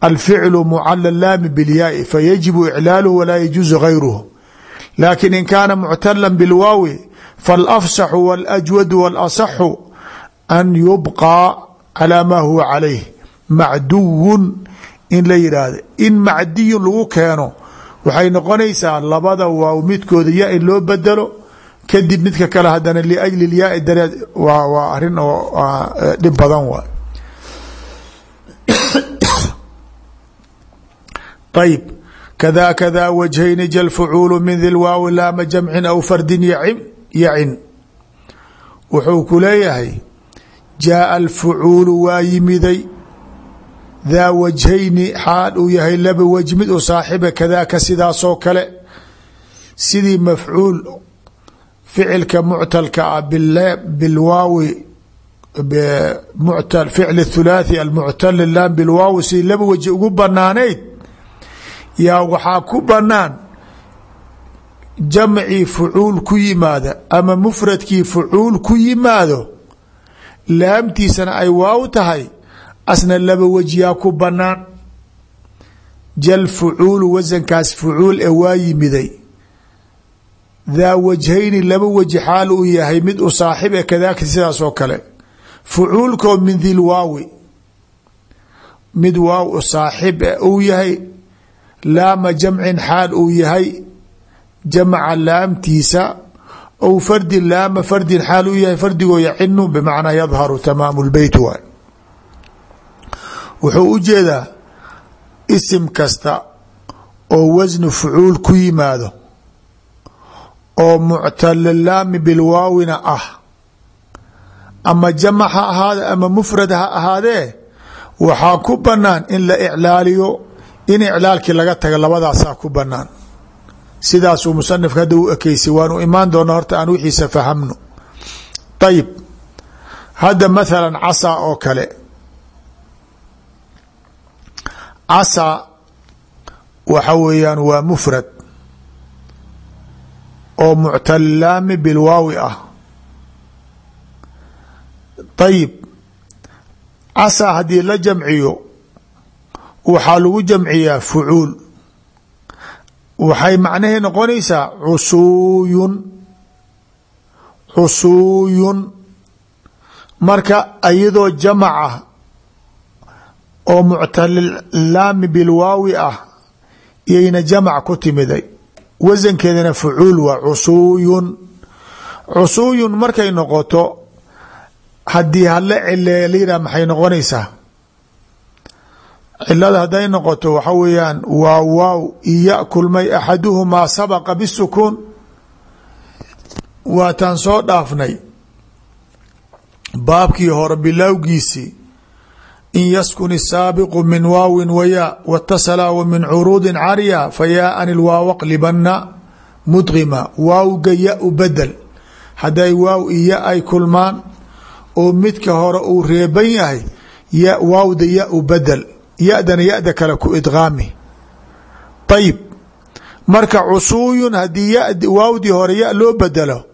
alficlu mucala laami bilyaai fayajibu iclaaluhu walaa yajuuzu gayruhu laakin in kaana muctala bilwaawi falafsaxu waاlajwadu wاlasaxu an yubqaa calaa maa huwa calayh macduwun in la yidhaahdo in macdiyun lagu keeno waxay noqonaysaa labada waaw midkooda ya in loo bedelo kadib midka kale hadana liajli lyaai dareed waa waa arrin oo dhib badan waay. Ayb kada kada wajhayni jal fucuulu min di lwaawi laama jamcin aw fardin yacin. Wuxuu ku leeyahay jaaa alfucuulu daa wajhayni xaal uu yahay laba waj mid u saaxiba kadaaka sidaasoo kale sidii mafcuul ficilka muctalka ah bilwaawi ficl thulaathi almuctal lam bilwaawi sidii laba waji ugu banaanayd yaa waxaa ku banaan jamcii fucuul ku yimaada ama mufradkii fucuul ku yimaado laamtiisana ay waaw tahay asna laba wejyaa ku banaan jal fucuulu wasankaas fucuul ee waa yimiday. Daa wajhayni laba weji xaal uu yahay mid u saaxib ee kadaaka sidaas oo kale. Fucuulkoo min dil waawi. Mid waaw u saaxib e uu yahay. Laama jamcin xaal uu yahay. Jamca laamtiisa. Ou fardin laama fardin xaal uu yahay. Fardigoo yacinu bimacnaa yadharu tamaamu lbeyt waay wuxuu u jeedaa isim kasta oo wasnu fucuul ku yimaado oo muctalalaami bilwaawina ah. Ama jamac ha ahaade ama mufrad ha ahaadee waxaa ku banaan in la iclaaliyo in iclaalkii laga taga labadaasaa ku banaan sidaasuu musanifka hadda u ekeysay waanu imaan doona horta aan wixiisa fahamno. Ayib hadda mathalan casaa oo kale casaa waxa weeyaan waa mufrad oo muctalaami bilwaawi ah. Ayib casaa haddii la jamciyo waxaa lagu jamciyaa fucuul. Waxay macnahee noqonaysaa cusuuyun cusuuyun. Marka iyadoo jamac ah oo muctalaami bilwaawi ah iyayna jamac ku timiday. Wasankeedana fucuul waa cusuuyun. Cusuuyun markay noqoto haddii hala cileeya layidhah maxay noqonaysaa? Cilada hadday noqoto waxa weeyaan waa waaw iya kulmay axaduhumaa sabaqa bisukuun. Waataan soo dhaafnay. Baabkii hore bilowgiisii in yaskun isaabiqu min waawin wayaa watasala w min curuudi carya fayaaan ilwaaw qlibana mudqima waawga ya u bedel hadday waaw iyo ay kulmaan oo midka hore uu reeban yahay ya waawda ya u bedel yadana yada kale ku idqaami ayib marka cusuuyun haddii waawdii hore ya loo bedelo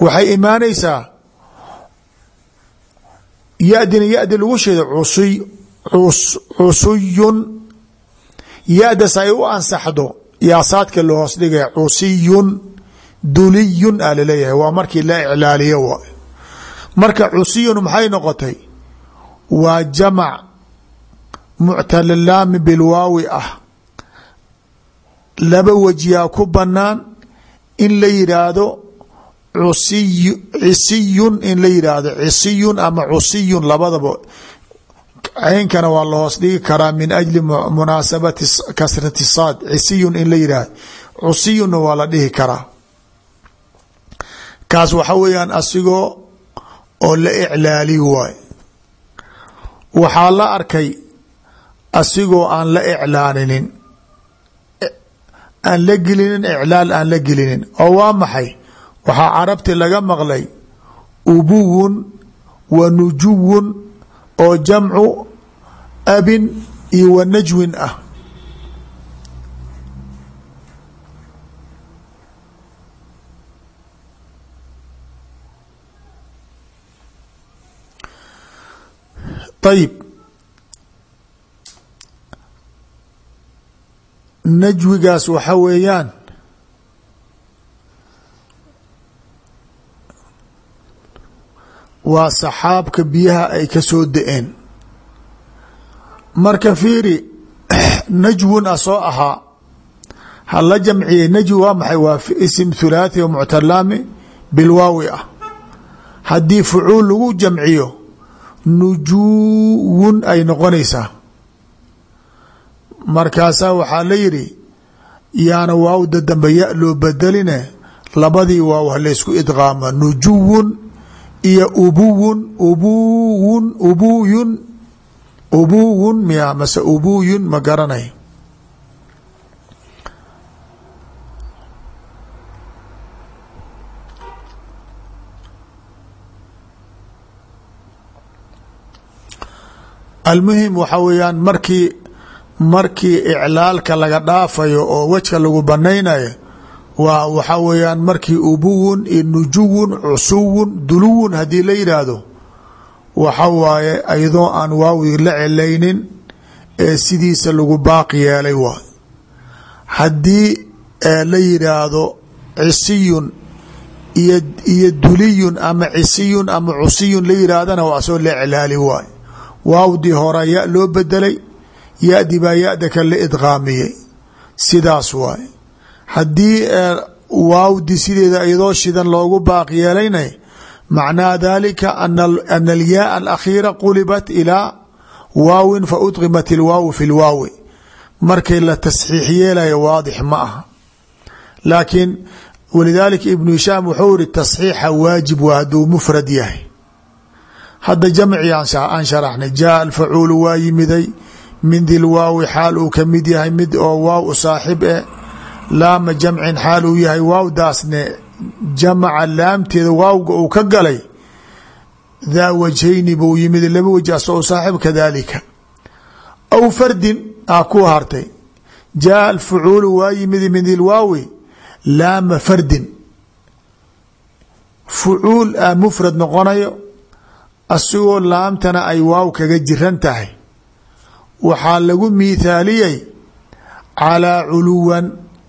waxay imaanaysaa yadina yadi lagu sheeda cusuyun. Yadas ay u ansaxdo yaasaadka loo hoos dhigaya cusiyun duliyun a la leeyahay waa markii la iclaaliyo w marka cusiyun maxay noqotay? Waa jamac muctalalaami bilwaawi ah. Laba wajiyaa ku banaan in la yidhaahdo cusiy cisiyun in la yidhaahdo cisiyun ama cusiyun labadaba. Ceynkana waa la hoos dhigi karaa min ajli munaasabati kasrati saad cisiyun in la yidhaahdo cusiyunna waa la dhihi karaa. Kaas waxa weeyaan asigoo oo la iclaali waay. Waxaa la arkay asigoo aan la iclaalinin. Aan la gelinin iclaal aan la gelinin. Oo waa maxay waxaa carabti laga maqlay ubuwun wa nujuwun oo jamcu abin iyo wa najwin ah. Ayib najwigaas waxa weeyaan waa saxaabka biyaha ay ka soo da'een. Marka fiiri najwun a soo ahaa. Ha la jamciyey najwi waa maxay waa isim thulaathi o muctalaami bilwaawi ah. Haddii fucuul lagu jamciyo nujuwun ay noqonaysaa. Markaasaa waxaa la yidhi yaana waawda dambe ya loo bedeline labadii waaw ha laysku idqaama nujuwun iyo ubuwun ubuwun ubuyun ubuwun miya mase ubuyun ma garanay. Almuhim waxa weeyaan markii markii iclaalka laga dhaafayo oo wejka lagu banaynayo waa waxa weeyaan markii ubuwun iyo nujuwun cusuwun duluwun haddii la yidhaahdo waxa waaye iyadoo aan waawi la celaynin ee sidiisa lagu baaqi yeelay waay haddii la yidhaahdo cisiyun iyo duliyun ama cisiyun ama cusiyun la yidhaahdana waa soo la eclaali waay waawdii hora ya loo bedelay yadi baa yada la idqaamiyey. Sidaas waay haddii waawdi sideeda iyadoo shidan loogu baaq yeelaynay macnaha dalika ana alyaaa alakhiira qulibat ilaa waawin fa udqimat ilwaawu fi lwaawi markay la tasxiix yeelayo waadix ma aha. Laakiin walidaalika ibnu hishaam wuxuu iri tasxiixa waajib waa hadduu mufrad yahay. Hadda jamci aan sharaxnay jaa alfacuulu waa yimiday min di lwaawi xaal uu yahay mid saaxib eh laama jamcin xaal uu yahay waawdaasne jamaca laamteeda waawga uu ka galay daa wajhayni buu yimid laba waj asagoo saaxib kadalika aw fardin a ku hartay jaa alfucuulu waa yimid min di lwaawi laama fardin. Fucuul a mufrad noqonayo asigoo laamtana ay waaw kaga jiran tahay. Waxaa lagu miithaaliyey calaa culuwan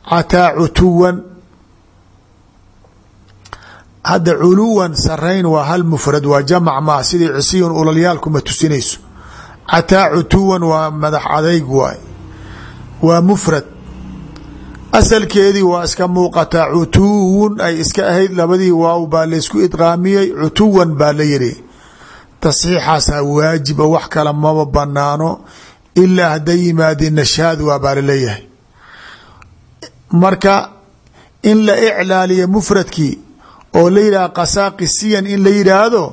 cataa cutuwan. Hadda culuwan sarayn waa hal mufrad waa jamac maa sidai cisiyun ulalyaalkuma tusinayso. Cataa cutuwan waa madax adayg waay. Waa mufrad. Asalkeedii waa iska muuqataa cutuwun ay iska ahayd labadii waaw baa laysku idqaamiyey cutuwan baa la yidhi. Tasxiixaasaa waajiba wax kale maba banaano ilaa hadday yimaadeen nashaad waa baa la leeyahay marka in la iclaaliya mufradkii oo la yidhaha qasaaqisiyan in la yidhaahdo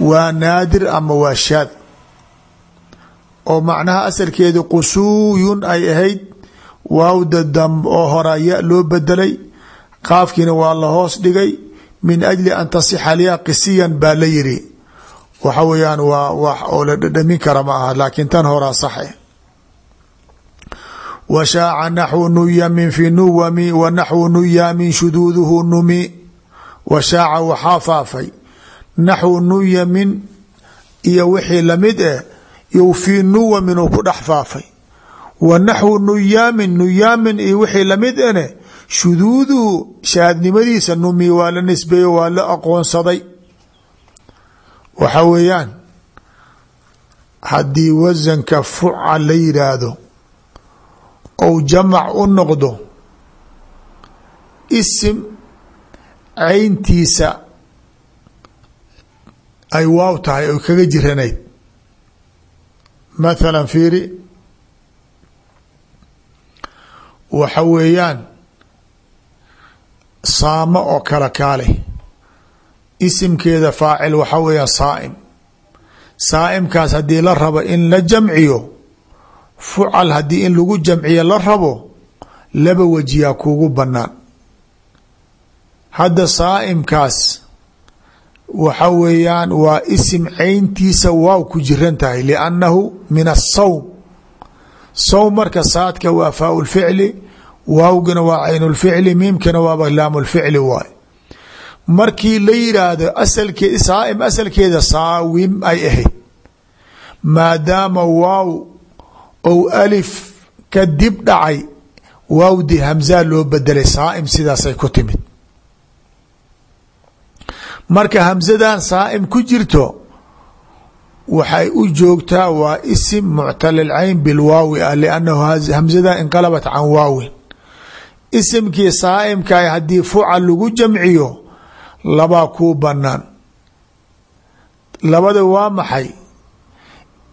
waa naadir ama waa shaad. oo macnaha asalkeedi qusuuyun ay ahayd waawda dam oo hora ya loo bedelay qaafkiina waa la hoos dhigay min ajli an tasixa liya qisiyan baa la yiri waxa weeyaan waa wax oo la dhadhamin kara ma aha laakiin tan horaa saxe wa shaaca naxwu nuyamin fi nuwami wa naxwu nuyamin shuduuduhu numi wa shaaca waxaa faafay naxwu nuyamin iyo wixii la mid eh iyo fii nuwamin uu ku dhex faafay wa naxwu nuyaamin nuyaamin iyo wixii la mid ene shuduuduhu shaadnimadiisa numi waa la nisbeeyo waa la aqoonsaday waxa weeyaan haddii wasanka fucal la yidhaahdo ou jamac u noqdo isim cayntiisa ay waaw tahay oy kaga jiranayd. Mathala fiiri waxa weeyaan saamo oo kale kaale. Isimkeeda faacil waxa weeyaan saa'im. Saa'imkaas haddii la rabo in la jamciyo fucal haddii in lagu jamciyo la rabo laba wejiyaa kuugu bannaan. Hadda saa'imkaas waxa weeyaan waa isim cayntiisa waaw ku jiran tahay liannahu min asawm sawm marka saadka waa faau lficli waawgana waa caynulficli miimkana waaba laamulficli waay markii la yidhaahdo asalkee saaim asalkeeda saawim ay ahayd maadaama waaw ou alif ka dib dhacay waawdii hamzaa loo bedelay saaim sidaasay ku timid. Marka hamzadan saaim ku jirto waxay u joogtaa waa isim muctal cayn bilwaawi ah liannahu hamzadan inqalabat can waawin. Isimkii saaimka haddii fucal lagu jamciyo labaa kuu banaan labada waa maxay?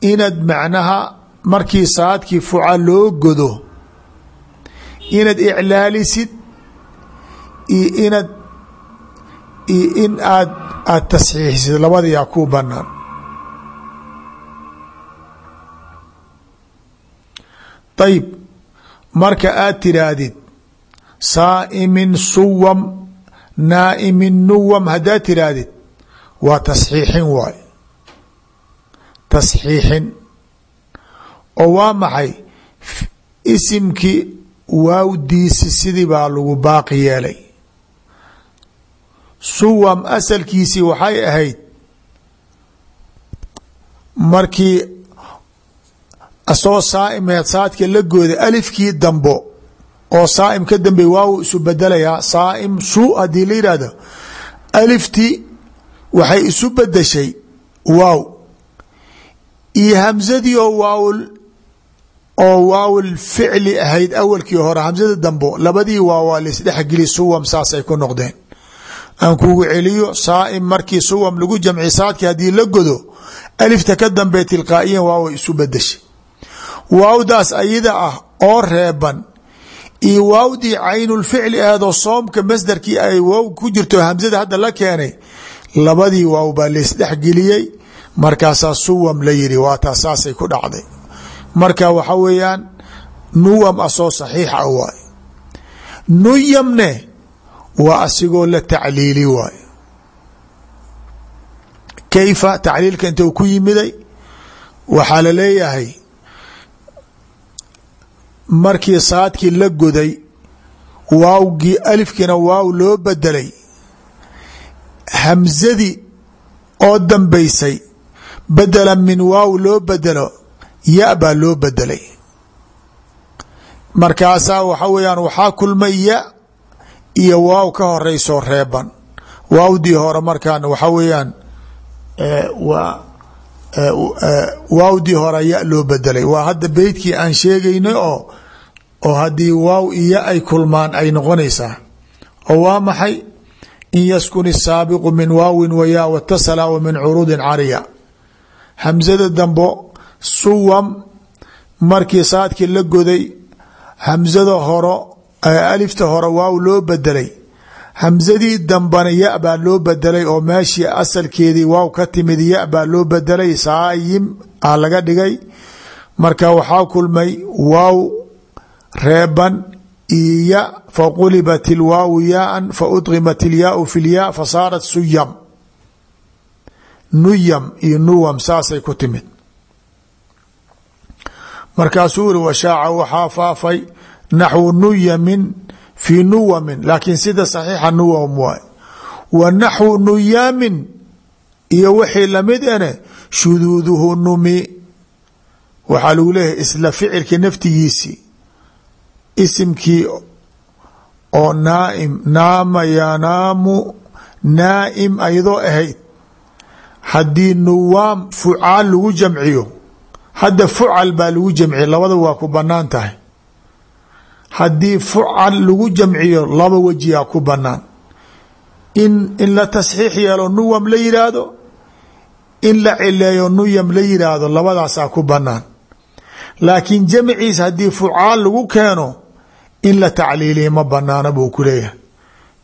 Inaad macnaha markii saadkii fucal loo godo inaad iclaalisid iyo inaad iyo in aad aada tasxiixisid. Labadayaa kuu banaan ayib marka aad tiraahdid saa'imin suwam naa'imin nuwam haddaad tiraahdid waa tasxiixin waay. Tasxiixin oo waa maxay? Isimkii waawdiisi sidii baa lagu baaqi yeelay. Suwam asalkiisii waxay ahayd markii asoo saaimeed saadka la gooda alifkii dambo oo saaim ka dambe waaw isu bedelayaa saaim su haddii la yidhaahdo aliftii waxay isu bedeshay waaw. Iyo hamsadii oo waaw oo waawil ficli ahayd awalkii hore hamsada dambo labadii waaw waa laisdhexgeli suwam saasay ku noqdeen. Aan kugu celiyo saaim markii suwam lagu jamci saadkii haddii la godo alifta ka dambe tilqaa'iyan waaw isu bedeshay waawdaas ayada ah oo reeban iyo waawdii caynulficli aheedoo soomka masdarkii ay waaw ku jirto hamsada hadda la keenay labadii waaw baa laisdhexgeliyey markaasaa suwam la yiri waataa saasay ku dhacday marka waxa weeyaan nuwam asoo saxiixa a waay. Nuyamne waa asigoo la tacliili waay. Kayfa tacliilka inta ku yimiday? Waxaa la leeyahay markii saadkii la goday waawgii alifkiina waaw loo bedelay hamsadii oo dambaysay bedela min waaw loo bedelo ya baa loo bedelay. Markaasaa waxa weeyaan waxaa kulmay ya iyo waaw ka horeysoo reeban. Waawdii hore markaan waxa weeyaan waa waawdii hore ya loo bedelay. Waa hadda beytkii aan sheegaynay oo oo haddii waaw iyo ay kulmaan ay noqonaysaa. Oo waa maxay? In yaskun isaabiqu min waawin waya watasala wa min curuudin cariya. Hamsada dambo suwam markii saadkii la goday hamsada horo alifta hore waaw loo bedelay hamsadii dambana ya baa loo bedelay oo meeshii asalkeedii waaw ka timid ya baa loo bedelay saayim a laga dhigay. Marka waxaa kulmay waaw reeban iyo ya faqulibat ilwaawu yaaan faudqimat ilyaau fi lyaa fasaarat suyam. Nuyam iyo nuwam saasay ku timid markaasuu iri washaaca waxaa faafay naxwu nuyamin fii nuwamin. Laakiin sida saxiixa nuwam waay. Wa naxwu nuyaamin iyo wixii la mid ane shuduuduhu numi. Waxaa lagu leeyahay isla ficilka naftigiisii isimkii oo naaim naama yanaamu naaim ayadoo ahayd. Haddii nuwaam fucaal lagu jamciyo hadda fucal baa lagu jamciye labada waa ku bannaan tahay. Haddii fucal lagu jamciyo laba wejiyaa ku banaan in in la tasxiix yeelo nuwam la yidhaahdo in la cileeyo nuyam la yidhaahdo labadaasaa ku banaan laakiin jamciis haddii fucaal lagu keeno in la tacliiliya ma banaana buu ku leeyahay.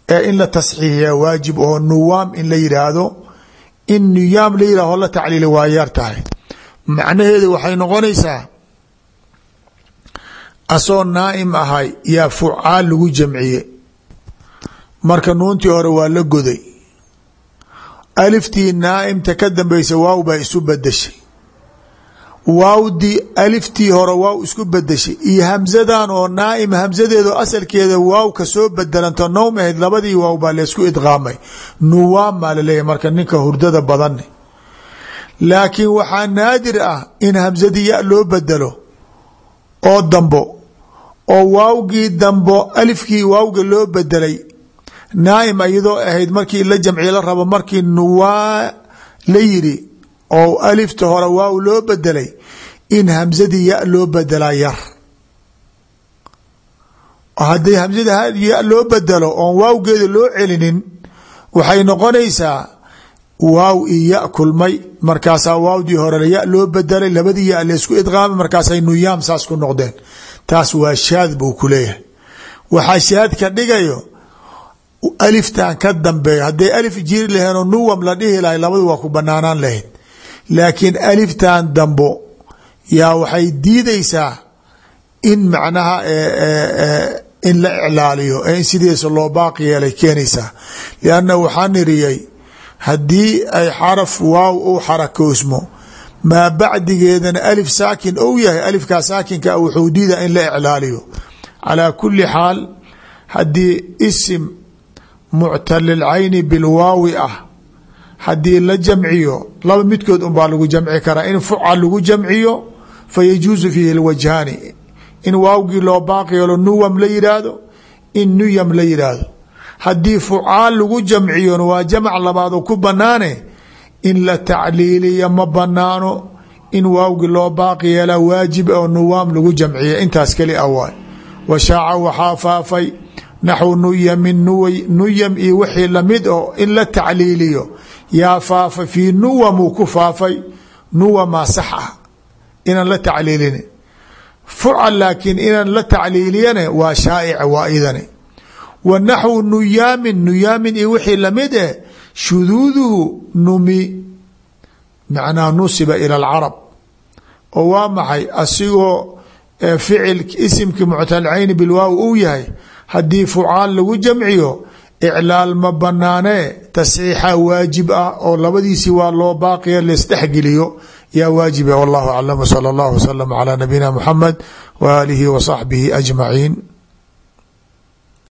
Ee in la tasxiixiya waajib oo nuwaam in la yidhaahdo in nuyaam la yidhahdo la tacliili waa yar tahay macnaheedu waxay noqonaysaa asoo naaim ahay yaa fucaal lagu jamciye. Marka nuuntii hore waa la goday. Aliftii naaimta ka dambeysa waaw baa isu bedeshay waawdii aliftii hore waaw isku bedeshay iyo hamsadan oo naaim hamsadeedo asalkeeda waaw ka soo bedelanto nowm ahayd labadii waaw baa laysku idqaamay. Nuwaam baa laleeyahy marka ninka hurdada badanne laakiin waxaa naadir ah in hamsadii ya loo bedelo oo dambo oo waawgii dambo alifkii waawga loo bedelay. Naaim iyadoo ahayd markii la jamciye la rabo markii nuwaa la yiri oo alifta hore waaw loo bedelay in hamsadii ya loo bedelaa yar. Haddii hamsadii ya loo bedelo oon waawgeeda loo celinin waxay noqonaysaa waaw iyo ya kulmay. Markaasaa waawdii hore ya loo bedelay labadii ya laysku idqaamay markaasay nuyaam saas ku noqdeen. Taas waa shaad buu ku leeyahay. Waxaa shaad ka dhigayo aliftan ka dambeeyo. Hadday alif jiri laheenoo nuwam la dhihi lahay labadu waa ku banaanaan lahayd. Laakiin aliftan dambo yaa waxay diidaysaa in macnaha in la iclaaliyo in sidiisa loo baaqi yeelay keenaysaa. Lianna waxaa niriyey haddii ay xaraf waaw u xarakoosmo maa bacdigeedana alif saakin ou yahay alifkaa saakinka wuxuu diida in la iclaaliyo. Calaa kuli xaal haddii isim muctalilcayni bilwaawi ah haddii la jamciyo laba midkood unbaa lagu jamci karaa. In fucal lagu jamciyo fa yajuusu fiihi lwajhaani. In waawgii loo yeelo nuwam la yidhaahdo in nuyam la yidhaahdo haddii fucaal lagu jamciyona waa jamc labaadoo ku banaane in la tacliiliya ma banaano in waawgii loo baaqi yeelaa waajib oo nuwaam lagu jamciya intaas keli a waay washaaca waxaa faafay naxwu nuyamin nuyam iyo wixii la mid oo in la tacliiliyo. Yaa faafay fii nuwamuu ku faafay nuwamaa sax ah inaan la tacliilini fucal laakiin inaan la tacliiliyane waa shaaic waa idani wa naxwu nuyaamin nuyaamin iyo wixii la mid eh shuduuduhu numi macnaha nusiba ila alcarab oo waa maxay? Asigoo ficil isimkii muctalcayni bilwaaw uu yahay haddii fucaal lagu jamciyo iclaal ma banaanee tasxiixa waajib ah oo labadiisii waa loo baaqiya laisdhexgeliyo yaa waajiba wallahu aclam sala allahu wasalam calaa nabiyina muxamed wa aalihi wa saxbihi ajmaciin